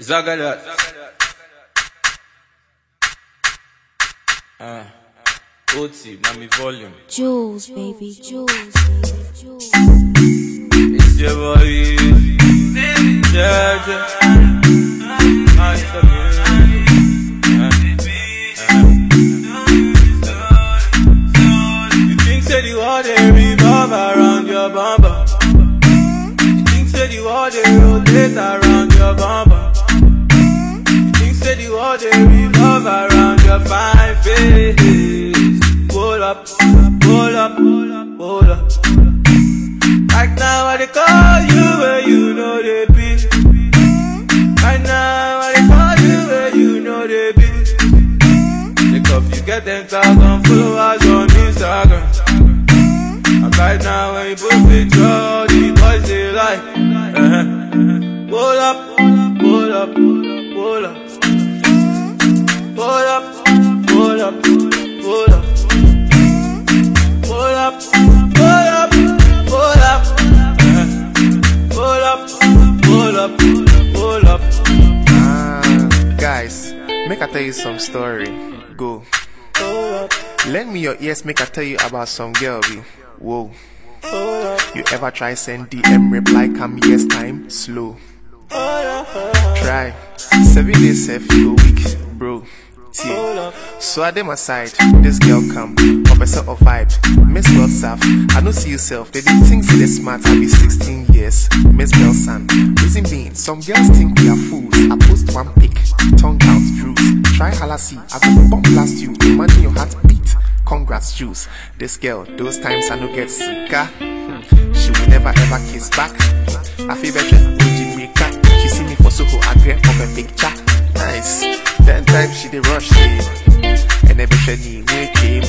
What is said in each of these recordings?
Zagadat. Uh, OT, now me volume. Juls, baby, Juls, baby, Juls. It's your boy, Eazi. Yeah, yeah. Master music. Uh, uh. You think say the world they revolve around your bumper? You think say the world they rotate around your bumper? Say the world they revolve around your fine face? Pull up, pull up, pull up. Right now I dey call you where you know they be. Right now I dey call you where you know they be. Think of you get ten thousand followers on Instagram. And right now when you put picture, the boys they like. Uh-huh. Pull up, pull up, pull up. Pull up, pull up, pull up. Pull up, pull up, pull up. Pull up, pull up, pull up. Ah, guys, make I tell you some story. Go. Lend me your ears, make I tell you about some girl. Be. Whoa. You ever try send DM reply come yes time? Slow. Try. Seven days you go week, bro. Pull T. up. So I dem aside, this girl come, professor of vibe. Miss WhatsApp, I don't see yourself. They did say they smart, I be 16 years. Miss Belson, reason being, some girls think we are fools. I post one pic, tongue out, truth. Try halassi, I go bomb blast you. Imagine your heart beat. Congrats, juice. This girl, those times I no get sika. She will never ever kiss back. I feel better, maker. She see me for Soho, I grab up a picture she dey rush sleep. And every shiny wake him.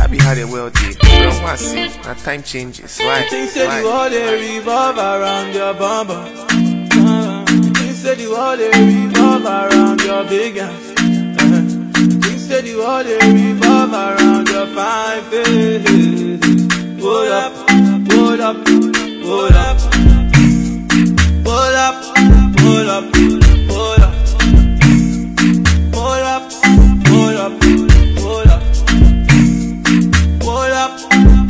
I be how the world did. Don't want see, my time changes. Why? Things said you all they revolve around your bumper. Uh-huh. Things said you all they revolve around your big ass. Uh-huh. Things said you all they revolve around your fine face. Hold up, hold up, hold up. Hold up, hold up. Hold up. Up, pull up. Pull up,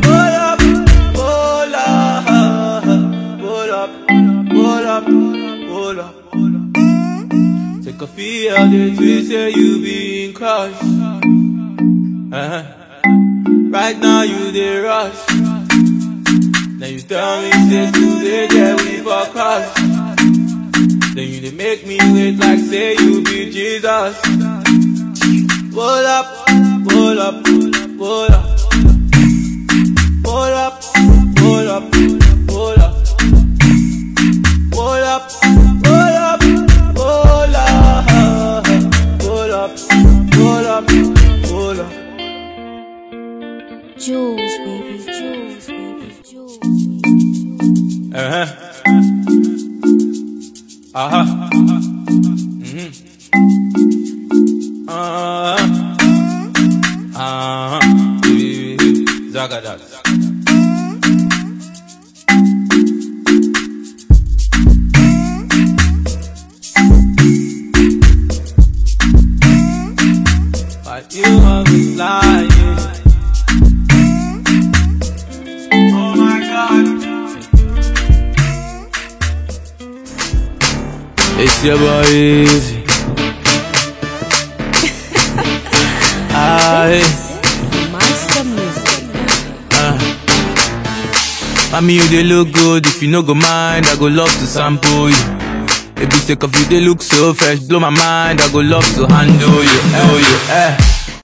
pull up, pull up, pull up, pull up, pull up. Take a feel the twist say you be in crush. Uh-huh. Right now you dey rush. Then you tell me say today that we for crush. Then you make me wait like say you be Jesus. Pull up, pull up, pull up. Pull up, pull up, pull up. Pull up, pull up, pull up. Pull up, pull up, pull up. Juls, baby, Juls, baby, Juls. Uh-huh. Uh-huh. Mhm. Uh-huh. But you always lying. Oh my God. It's your boy Eazi. Aye. Mommy, you they look good. If you no go mind, I go love to sample you. Baby, take off you, they look so fresh. Blow my mind, I go love to handle you. Oh, you, eh.